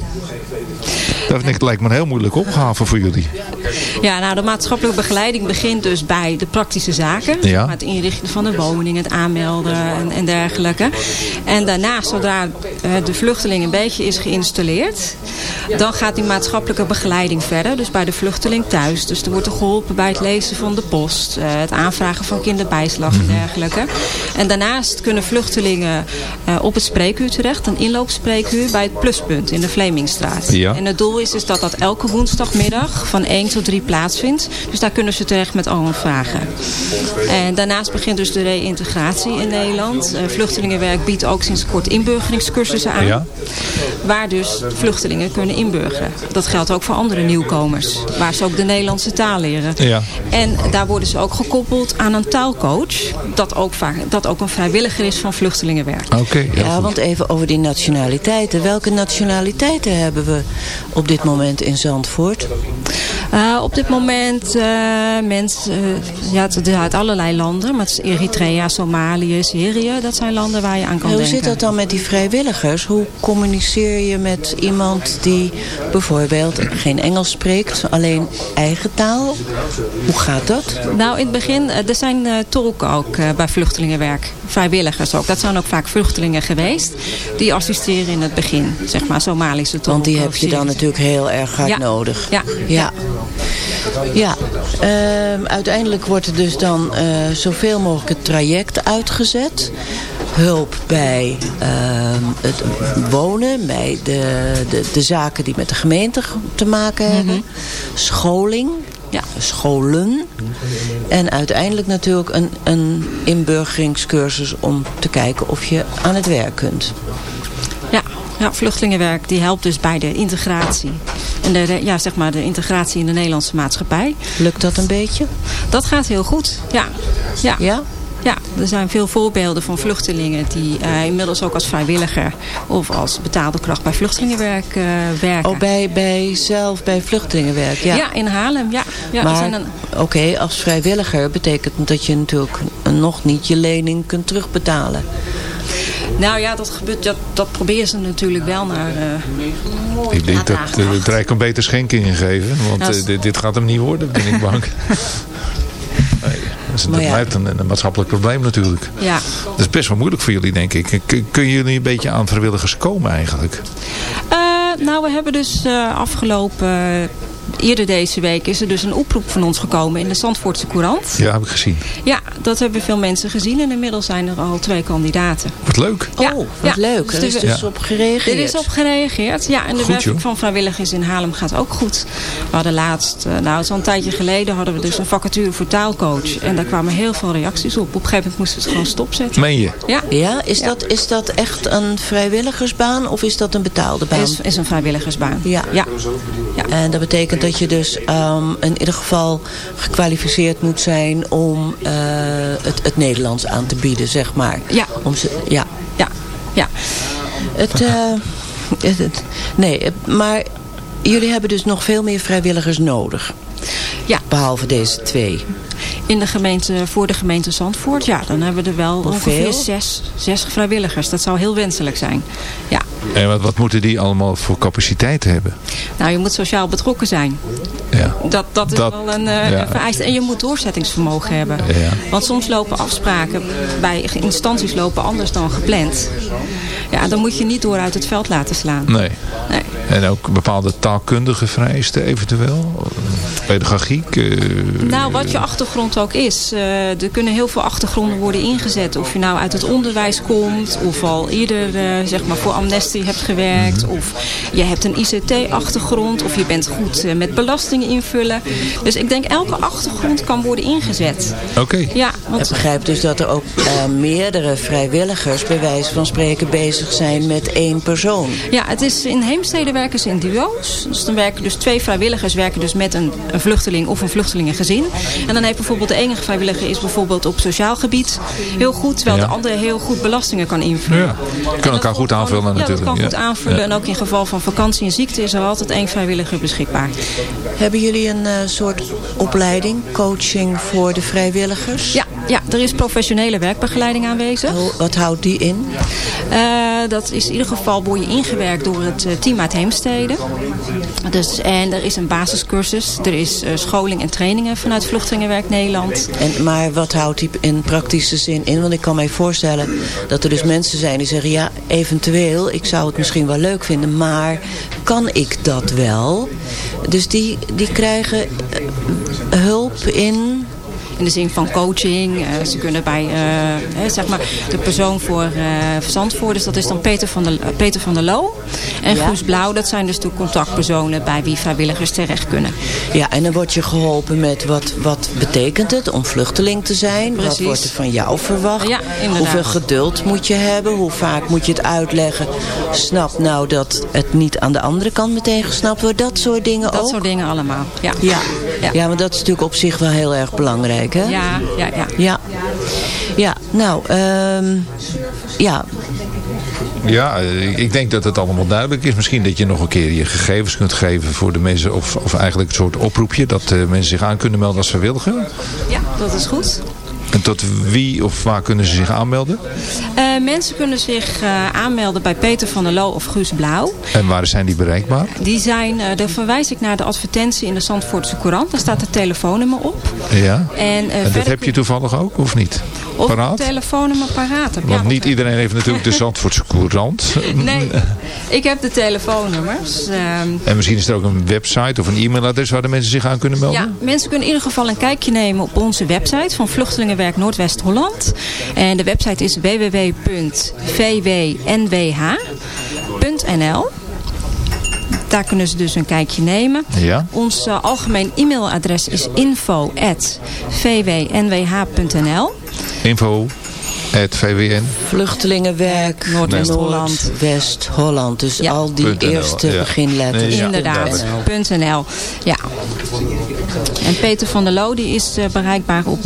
Dat lijkt me een heel moeilijk opgave voor jullie. Ja, nou de maatschappelijke begeleiding begint dus bij de praktische zaken. Ja. Het inrichten van de woning, het aanmelden en, en dergelijke. En daarna, zodra eh, de vluchteling een beetje is geïnstalleerd, dan gaat die maatschappelijke begeleiding verder. Dus bij de vluchteling thuis. Dus er wordt er geholpen bij het lezen van de post, eh, het aanvragen van kinderbijslag en dergelijke. En daarnaast kunnen vluchtelingen eh, op het spreekuur terecht, een inloopspreekuur bij het pluspunt in de Vlemingstraat. Ja. En het doel is dus dat dat elke woensdagmiddag van 1 tot drie plaatsvindt. Dus daar kunnen ze terecht met al hun vragen. En daarnaast begint dus de reïntegratie in Nederland. Eh, vluchtelingenwerk biedt ook sinds kort inburgeringscursussen aan. Ja. Waar dus vluchtelingen kunnen inburgeren. Dat geldt ook voor andere nieuwkomers. Waar ze ook de Nederlandse taal leren. Ja. En daar worden ze ook gekoppeld aan een taalcoach. Dat ook, vaak, dat ook een vrijwilliger is van vluchtelingenwerk. Oké, Ja, want even over die nationaliteiten. Welke nationaliteiten hebben we op dit moment in Zandvoort? Uh, op dit moment uh, mensen uh, ja, het, uit allerlei landen. Maar het is Eritrea, Somalië, Syrië. Dat zijn landen waar je aan kan Hoe denken. zit dat dan met die vrijwilligers? Hoe communiceer je met iemand die bijvoorbeeld geen Engels spreekt, alleen eigen taal? Hoe gaat dat? Nou, in het begin, er zijn tolken ook bij vluchtelingenwerk. Vrijwilligers ook. Dat zijn ook vaak vluchtelingen geweest. Die assisteren in het begin, zeg maar, Somalische tolken. Want die heb je dan natuurlijk heel erg hard ja. nodig. Ja. Ja. Ja, uh, uiteindelijk wordt er dus dan uh, zoveel mogelijk het traject uitgezet. Hulp bij uh, het wonen, bij de, de, de zaken die met de gemeente te maken hebben. Mm -hmm. Scholing, ja. scholen. En uiteindelijk natuurlijk een, een inburgeringscursus om te kijken of je aan het werk kunt. Ja, ja, vluchtelingenwerk die helpt dus bij de integratie. En de, ja, zeg maar de integratie in de Nederlandse maatschappij. Lukt dat een beetje? Dat gaat heel goed, ja. Ja? ja? Ja, er zijn veel voorbeelden van vluchtelingen die uh, inmiddels ook als vrijwilliger of als betaalde kracht bij vluchtelingenwerk uh, werken. Oh, bij, bij zelf bij vluchtelingenwerk, ja. Ja, in Haarlem, ja. ja maar een... oké, okay, als vrijwilliger betekent dat je natuurlijk nog niet je lening kunt terugbetalen. Nou ja, dat, gebeurt, dat, dat proberen ze natuurlijk wel naar uh, Ik denk dat uh, het Rijk een beter schenking ingeven. Want nou, uh, dit, dit gaat hem niet worden, ben ik bang. nee, dus dat ja. blijft een, een, maatschappelijk probleem natuurlijk. Ja. Dat is best wel moeilijk voor jullie, denk ik. Kun jullie een beetje aan vrijwilligers komen eigenlijk? nou, we hebben dus afgelopen eerder deze week is er dus een oproep van ons gekomen in de Zandvoortse Courant. Ja, heb ik gezien. Ja, dat hebben veel mensen gezien en inmiddels zijn er al twee kandidaten. Wat leuk. Ja. Oh, wat ja. leuk. Er is dus ja. op gereageerd. Er is op gereageerd, ja. En de werking van vrijwilligers in Haarlem gaat ook goed. We hadden laatst, nou het is al een tijdje geleden, hadden we dus een vacature voor taalcoach. En daar kwamen heel veel reacties op. Op een gegeven moment moesten we het gewoon stopzetten. Meen je? Ja. Ja, is, ja. Dat, is dat echt een vrijwilligersbaan of is dat een betaalde baan? Is, is een vrijwilligersbaan. Ja. ja. ja. En dat betekent dat je dus um, in ieder geval gekwalificeerd moet zijn om uh, het, het Nederlands aan te bieden, zeg maar. Ja. Om ze, ja. Ja. ja. Het, uh, het, het, nee, maar jullie hebben dus nog veel meer vrijwilligers nodig. Ja. Behalve deze twee. In de gemeente, voor de gemeente Zandvoort, ja, dan hebben we er wel Hoeveel? ongeveer zes, zes vrijwilligers. Dat zou heel wenselijk zijn. Ja. En wat, wat moeten die allemaal voor capaciteit hebben? Nou, je moet sociaal betrokken zijn. Ja. Dat, dat is Dat- wel een, uh, ja. vereiste. En je moet doorzettingsvermogen hebben. Ja. Want soms lopen afspraken bij instanties lopen anders dan gepland. Ja, dan moet je niet door uit het veld laten slaan. Nee. Nee. En ook bepaalde taalkundige vereisten eventueel? Pedagogiek? eh, Nou, wat je achtergrond ook is. eh, er kunnen heel veel achtergronden worden ingezet. Of je nou uit het onderwijs komt. Of al eerder eh, zeg maar voor Amnesty hebt gewerkt. Of je hebt een ICT-achtergrond. Of je bent goed met belastingen invullen. Dus ik denk elke achtergrond kan worden ingezet. Oké. Ja, Ik want begrijp dus dat er ook uh, meerdere vrijwilligers bij wijze van spreken bezig zijn met één persoon. Ja, het is in Heemstede werken ze in duo's. Dus dan werken dus twee vrijwilligers werken dus met een, een vluchteling of een vluchtelingengezin. En dan heeft bijvoorbeeld de enige vrijwilliger is bijvoorbeeld op sociaal gebied heel goed, terwijl Ja. de andere heel goed belastingen kan invullen. Ja, kan elkaar goed gewoon- aanvullen Ja, natuurlijk. dat kan goed aanvullen. Ja. En ook in geval van vakantie en ziekte is er altijd één vrijwilliger beschikbaar. Hebben jullie een eh, soort opleiding, coaching voor de vrijwilligers? Ja, ja, er is professionele werkbegeleiding aanwezig. Hoe- Wat houdt die in? Eh, dat is in ieder geval word ingewerkt door het eh, team uit Heemstede. Dus, en er is een basiscursus. Er is eh, scholing en trainingen vanuit Vluchtelingenwerk Nederland. En, maar wat houdt die in praktische zin in? Want ik kan mij voorstellen dat er dus mensen zijn die zeggen... ja, eventueel, ik zou het misschien wel leuk vinden... maar kan ik dat wel? Dus die, die krijgen eh, hulp in... In de zin van coaching. Eh, ze kunnen bij eh, zeg maar de persoon voor Zandvoort. Dus dat is dan Peter van der, Peter van der Loo. En Ja. Guus Blauw, dat zijn dus de contactpersonen bij wie vrijwilligers terecht kunnen. Ja, en dan word je geholpen met wat, wat betekent het om vluchteling te zijn? Wat wordt er van jou verwacht? Ja. Hoeveel geduld moet je hebben? Hoe vaak moet je het uitleggen? Snap nou dat het niet aan de andere kant meteen gesnapt wordt? Dat soort dingen Dat ook? soort dingen allemaal. Ja, Ja. Ja. Ja. maar dat is natuurlijk op zich wel heel erg belangrijk, hè? ja, ja. ja. Ja, ja nou, ehm, ja, Ja, eh, ik denk dat het allemaal duidelijk is. Misschien dat je nog een keer je gegevens kunt geven voor de mensen. Of, of eigenlijk een soort oproepje. Dat eh, mensen zich aan kunnen melden als vrijwilliger. ja dat is goed. Tot wie of waar kunnen ze zich aanmelden? Eh, mensen kunnen zich eh, aanmelden bij Peter van der Loo of Guus Blauw. En waar zijn die bereikbaar? Die zijn, eh daar verwijs ik naar de advertentie in de Zandvoortse Courant. Daar staat het telefoonnummer op. Ja. En, En dat heb je toevallig ook, of niet? Of Paraat? het telefoonnummer paraat heb. Ja, Want niet iedereen heeft natuurlijk de Zandvoortse Courant. Nee, ik heb de telefoonnummers. Ehm, En misschien is er ook een website of een e-mailadres waar de mensen zich aan kunnen melden? ja, mensen kunnen in ieder geval een kijkje nemen op onze website van Vluchtelingenwerk Noordwest-Holland. En de website is www.vwnwh.nl. Daar kunnen ze dus een kijkje nemen. Ja. Ons eh, algemeen e-mailadres is info.vwnwh.nl. Info at VWN. vluchtelingenwerk Noordwest-Holland. Noordwest-Holland. Dus Ja. al die .nl, eerste ja. beginletters. Nee, ja. Inderdaad, .nl. Ja. En Peter van der Loo die is eh, bereikbaar op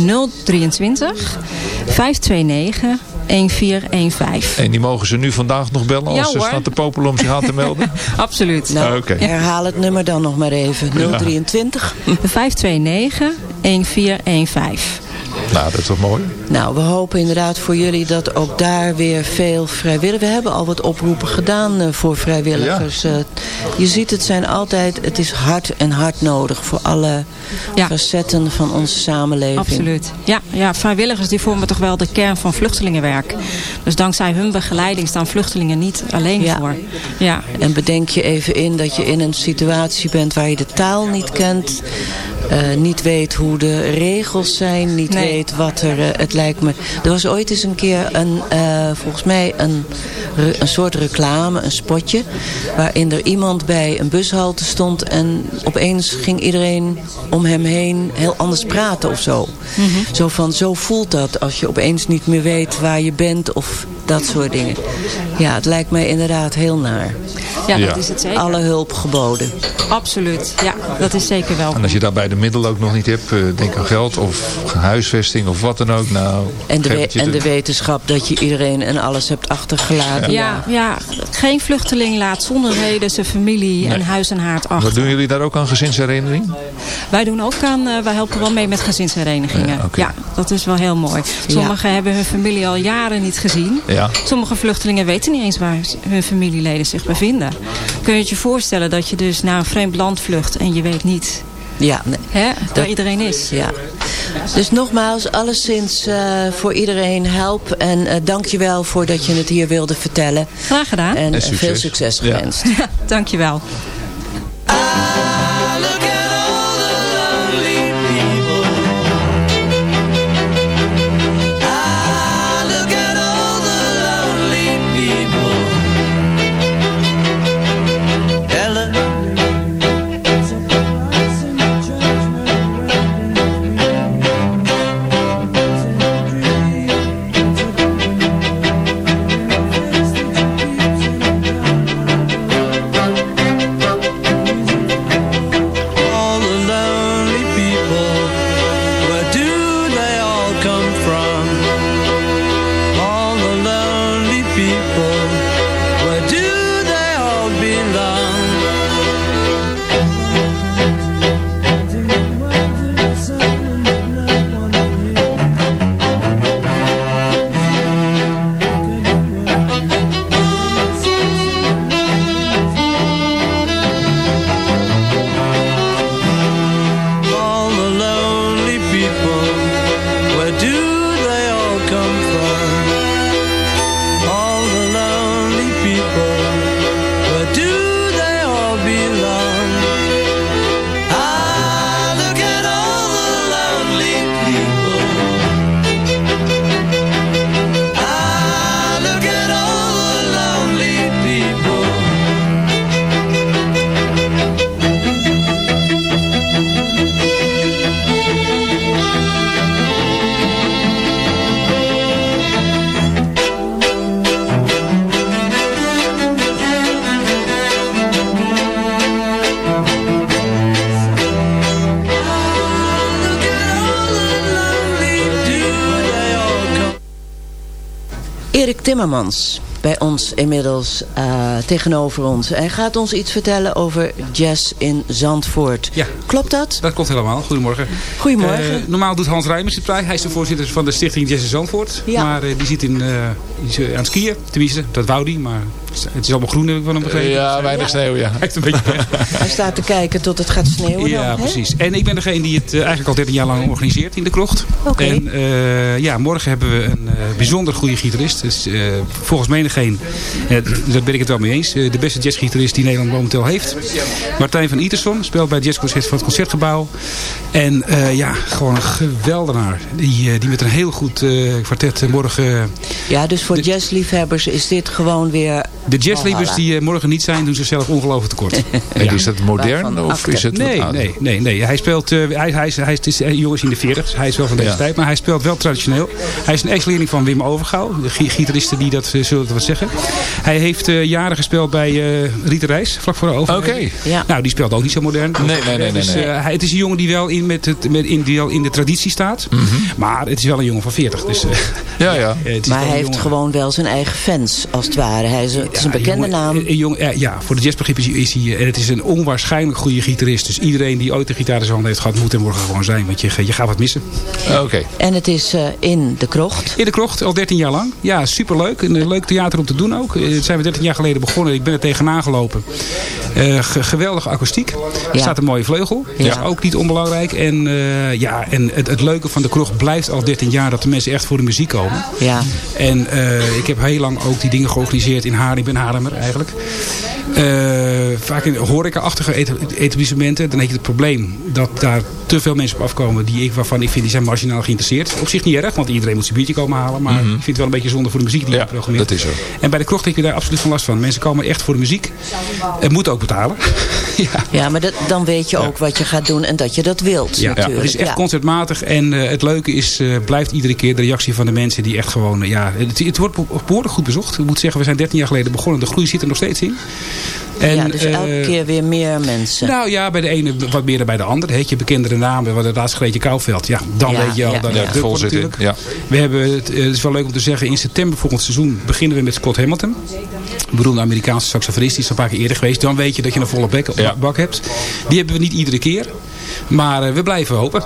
023 529 1415. En die mogen ze nu vandaag nog bellen als Ja, ze staan te popelen om zich aan te melden? Absoluut. Nou, Oké. herhaal het nummer dan nog maar even. 023. 529 1415. Nou, dat is toch mooi? Nou, we hopen inderdaad voor jullie dat ook daar weer veel vrijwilligers... We hebben al wat oproepen gedaan eh, voor vrijwilligers. Eh, je ziet, het zijn altijd... Het is hard en hard nodig voor alle Ja. facetten van onze samenleving. Absoluut. Ja, ja, vrijwilligers die vormen toch wel de kern van vluchtelingenwerk. Dus dankzij hun begeleiding staan vluchtelingen niet alleen Ja. voor. Ja, En bedenk je even in dat je in een situatie bent waar je de taal niet kent. Eh, niet weet hoe de regels zijn. Niet Nee. weet wat er... eh, het lijkt me... Er was ooit eens een keer een, eh, volgens mij een, een soort reclame, een spotje. Waarin er iemand bij een bushalte stond. En opeens ging iedereen om hem heen heel anders praten of zo. Zo van, zo voelt dat als je opeens niet meer weet waar je bent of dat soort dingen. Ja, het lijkt mij inderdaad heel naar. ja, Ja. dat is het zeker. Alle hulp geboden. Absoluut. Ja, dat is zeker wel. En als je daarbij de middelen ook nog niet hebt, eh, denk aan geld of huisvesting of wat dan ook. Nou, En de, en de te- wetenschap dat je iedereen en alles hebt achtergelaten. Ja, ja, geen vluchteling laat zonder reden zijn familie en huis en haard achter. Wat doen jullie daar ook aan gezinsherinnering? Wij doen ook aan, eh, wij helpen wel mee met gezinsherenigingen. Ja, dat is wel heel mooi. Sommigen hebben hun familie al jaren niet gezien. Ja. Sommige vluchtelingen weten niet eens waar hun familieleden zich bevinden. Kun je het je voorstellen dat je dus naar een vreemd land vlucht en je weet niet Ja, nee. hè, waar Dat- iedereen is. ja. Dus nogmaals, alleszins eh, voor iedereen help. En eh dank je wel voor dat je het hier wilde vertellen. Graag gedaan. En, En eh, succes. veel succes Ja. gewenst. Dankjewel. Look Erik Timmermans bij ons inmiddels eh, tegenover ons. Hij gaat ons iets vertellen over jazz in Zandvoort. Ja. Klopt dat? Dat klopt helemaal. Goedemorgen. Goedemorgen. Eh, normaal doet Hans Rijmers het vrij. Hij is de voorzitter van de stichting Jazz in Zandvoort. Ja. Maar eh, die zit in, die is, aan het skiën. Tenminste, dat wou die. Maar het is allemaal groen heb ik van hem begrepen. Ja, weinig sneeuw, ja. Heeft een beetje weg. Hij staat te kijken tot het gaat sneeuwen Ja, dan, hè? precies. En ik ben degene die het eh, eigenlijk al 13 jaar lang organiseert in de krocht. Oké. En eh, ja, morgen hebben we een eh, bijzonder goede gitarist. Dus, eh, volgens menigeen, uh, daar ben ik het wel mee eens, eh, de beste jazzgitarist die Nederland momenteel heeft. Martijn van Iterson speelt bij het jazzconcert van het Concertgebouw. En eh, ja, gewoon een geweldenaar. Die, eh, die met een heel goed eh, kwartet eh, morgen... Ja, dus voor jazzliefhebbers is dit gewoon weer... de jazzliefers Valhalla. die eh, morgen niet zijn, doen zichzelf ongelooflijk tekort. En is dat modern of is het wat Nee, ouder? nee, nee, nee. Hij speelt, eh, hij, hij, is, hij is, het is een jongens in de 40, dus hij is wel van deze Ja. tijd, maar hij speelt wel traditioneel. Hij is een ex-leerling van Wim Overgouw, de gi- gitaristen die dat eh, zullen dat wat zeggen. Hij heeft eh, jaren gespeeld bij eh Rita Reis, vlak voor de over. Oké. Ja. Nou, die speelt ook niet zo modern. Nee, nee, nee, nee, Dus, nee. eh, hij, het is een jongen die wel in, met het, met, in, die wel in de traditie staat, Mhm. maar het is wel een jongen van 40. Dus, eh, Ja, ja. het is Maar hij heeft jongen- gewoon wel zijn eigen fans, als het ware. Hij is een, is een Ja, bekende jongen, naam. een jongen- ja, ja, voor de jazzbegrip is, is hij... En het is een onwaarschijnlijk goede gitarist. Dus iedereen die ooit de gitaar in zijn hand heeft gehad... moet hem morgen gewoon zijn. Want je, je gaat wat missen. Oké. En het is eh, in de krocht. In de krocht, al 13 jaar lang. Ja, superleuk. Een eh, leuk theater om te doen ook. Eh, Dat zijn we 13 jaar geleden begonnen. Ik ben er tegenaan gelopen. Eh, ge- geweldige akoestiek. Er Ja. staat een mooie vleugel. Dat is Ja. ook niet onbelangrijk. En, eh, ja, en het, het leuke van de krocht blijft al 13 jaar... dat de mensen echt voor de muziek komen. Ja. En eh, ik heb heel lang ook die dingen georganiseerd in Haarlem. Ben Haarlemmer eigenlijk. Eh, vaak in horeca-achtige et- etablissementen. Dan heb je het probleem dat daar te veel mensen op afkomen die ik, waarvan ik vind die zijn marginaal geïnteresseerd. Op zich niet erg, want iedereen moet zijn biertje komen halen. Maar ik vind het wel een beetje zonde voor de muziek die je programmeert. dat is zo. En bij de krocht heb je daar absoluut van last van. Mensen komen echt voor de muziek. Het moet ook betalen. ja. Ja, maar dat, dan weet je ook wat je gaat doen en dat je dat wilt Ja, natuurlijk. het is echt concertmatig. En eh, het leuke is, eh, blijft iedere keer de reactie van de mensen die echt gewoon... ja, het, het wordt be- behoorlijk goed bezocht. Ik moet zeggen, we zijn 13 jaar geleden begonnen. De groei zit er nog steeds in. En, ja, dus elke eh, keer weer meer mensen. Nou ja, bij de ene wat meer dan bij de ander. Heet je bekendere namen, wat het laatst Greetje Kouwveld. Ja, dan Ja, weet je al ja, dat ja. het druk Vol wordt zitten. natuurlijk. Ja. We hebben, het, eh, het is wel leuk om te zeggen, in september volgend seizoen beginnen we met Scott Hamilton. Een beroemde Amerikaanse saxofonist, die is al een paar keer eerder geweest. Dan weet je dat je een volle bek, bak hebt. Die hebben we niet iedere keer. Maar eh, we blijven hopen.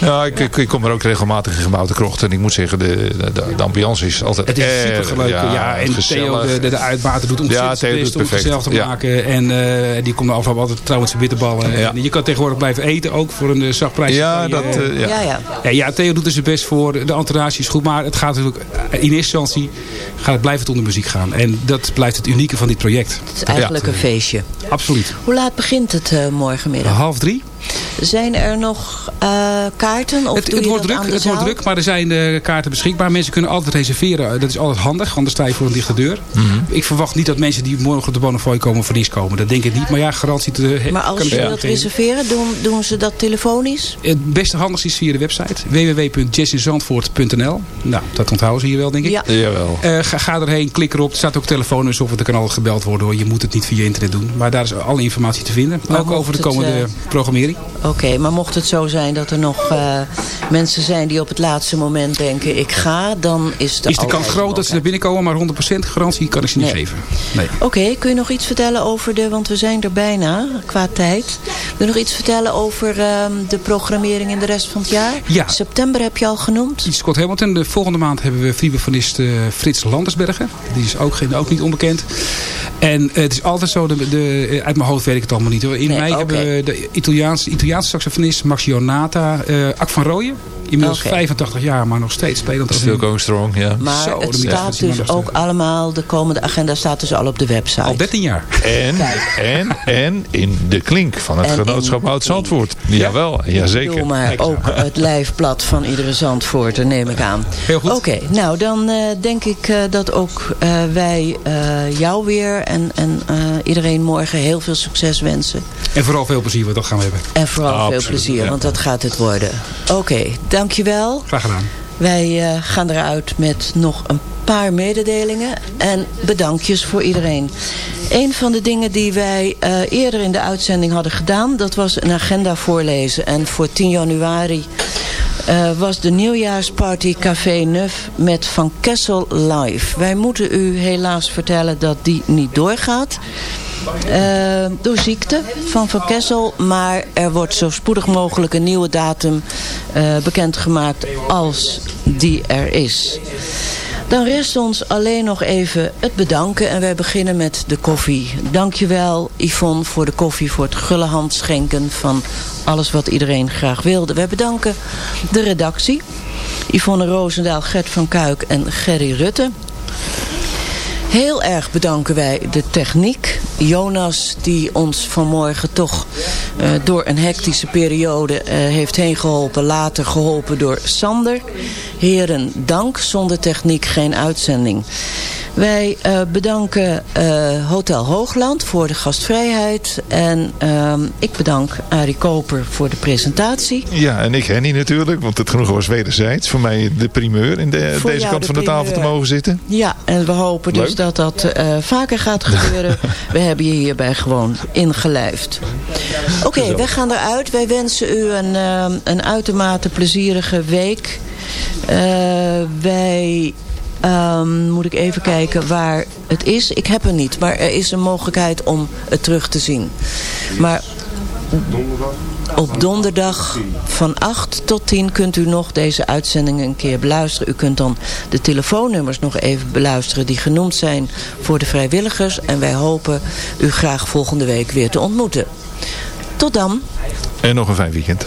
Ja, ik, ik, ik kom er ook regelmatig in gebouwde krocht. En ik moet zeggen, de, de, de ambiance is altijd Het is erg, super leuk. Ja, en Theo, gezellig. de, de, de uitbater, doet ontzettend Theo zijn best doet om het zelf te Ja. maken. En eh, die komt overal altijd trouwens zijn bitterballen. Ja. En je kan tegenwoordig blijven eten, ook voor een uh, zacht prijsje. Ja, dat, eh, eh, ja. ja, ja. Ja, ja, Theo doet er zijn best voor. De entourage is goed. Maar het gaat natuurlijk, in eerste instantie gaat het blijven om de muziek gaan. En dat blijft het unieke van dit project. Het is eigenlijk een feestje. Absoluut. Hoe laat begint het eh, morgenmiddag? Half drie. Zijn er nog eh, kaarten? Of Het, het wordt dat druk, het wordt druk, maar er zijn eh, kaarten beschikbaar. Mensen kunnen altijd reserveren. Dat is altijd handig, anders sta je voor een dichte deur. Mhm. Ik verwacht niet dat mensen die morgen op de Bonnefoy komen voor niets komen. Dat denk ik niet. Maar ja, garantie te Maar als wilt geven. reserveren, doen, doen ze dat telefonisch? Het beste handigste is via de website www.jessinzandvoort.nl Nou, dat onthouden ze hier wel, denk ik. Ja. Jawel. Eh, ga, ga erheen, klik erop. Er staat ook telefoonnummer op. Er kan altijd gebeld worden hoor. Je moet het niet via internet doen. Maar daar is alle informatie te vinden. Maar ook over de het, komende programmering. Oké, maar mocht het zo zijn dat er nog eh, mensen zijn die op het laatste moment denken ik ga, dan is de Is de kans groot dat ze naar binnen komen. Maar 100% garantie kan ik ze niet Nee. geven. Nee. Oké, kun je nog iets vertellen over de, want we zijn er bijna qua tijd. Kun je nog iets vertellen over ehm, de programmering in de rest van het jaar? Ja. September heb je al genoemd. Scott Hamilton. De volgende maand hebben we vibrafonist eh, Frits Landersbergen. Die is ook, geen, ook niet onbekend. En eh, het is altijd zo, de, de, eh, uit mijn hoofd weet ik het allemaal niet hoor. In Nee, mei hebben we de Italiaanse, Italiaanse saxofonist Max Jonata. eh Ak van Rooyen. Inmiddels Oké. 85 jaar, maar nog steeds spelend. als Still going strong, ja. Maar Zo, het staat dus ook allemaal, de komende agenda staat dus al op de website. Al 13 jaar. En, en, en in de klink van het En genootschap Oud-Zandvoort. Jawel, jazeker. Doe maar ook het lijfblad van iedere Zandvoorter, neem ik aan. Heel goed. Oké, nou dan eh, denk ik eh, dat ook eh, wij eh, jou weer en, en eh, iedereen morgen heel veel succes wensen. En vooral veel plezier, want dat gaan we hebben. En vooral veel plezier, ja. want dat gaat het worden. Oké, dankjewel. Graag gedaan. Wij eh, gaan eruit met nog een paar mededelingen en bedankjes voor iedereen. Een van de dingen die wij eh, eerder in de uitzending hadden gedaan... dat was een agenda voorlezen. En voor 10 januari eh, was de nieuwjaarsparty Café Neuf met Van Kessel live. Wij moeten u helaas vertellen dat die niet doorgaat. Eh, door ziekte van Van Kessel. Maar er wordt zo spoedig mogelijk een nieuwe datum eh, bekendgemaakt als die er is. Dan rest ons alleen nog even het bedanken. En wij beginnen met de koffie. Dankjewel Yvonne voor de koffie, voor het gulle handschenken van alles wat iedereen graag wilde. Wij bedanken de redactie. Yvonne Roosendaal, Gert van Kuik en Gerry Rutte. Heel erg bedanken wij de techniek. Jonas die ons vanmorgen toch uh, door een hectische periode uh, heeft heen geholpen. Later geholpen door Sander. Heren, dank. Zonder techniek geen uitzending. Wij uh, bedanken Hotel Hoogland voor de gastvrijheid. En uh, ik bedank Arie Koper voor de presentatie. Ja, en ik Henny natuurlijk, want het genoegen was wederzijds. Voor mij de primeur in de, deze kant de van de tafel te mogen zitten. Ja, en we hopen Leuk. dus dat dat uh, vaker gaat gebeuren. we hebben je hierbij gewoon ingelijfd. Oké, okay, wij gaan eruit. Wij wensen u een, een uitermate plezierige week. wij Um, moet ik even kijken waar het is. Ik heb er niet, maar er is een mogelijkheid om het terug te zien. Maar op donderdag van 8 tot 10 kunt u nog deze uitzending een keer beluisteren. U kunt dan de telefoonnummers nog even beluisteren die genoemd zijn voor de vrijwilligers. En wij hopen u graag volgende week weer te ontmoeten. Tot dan. En nog een fijn weekend.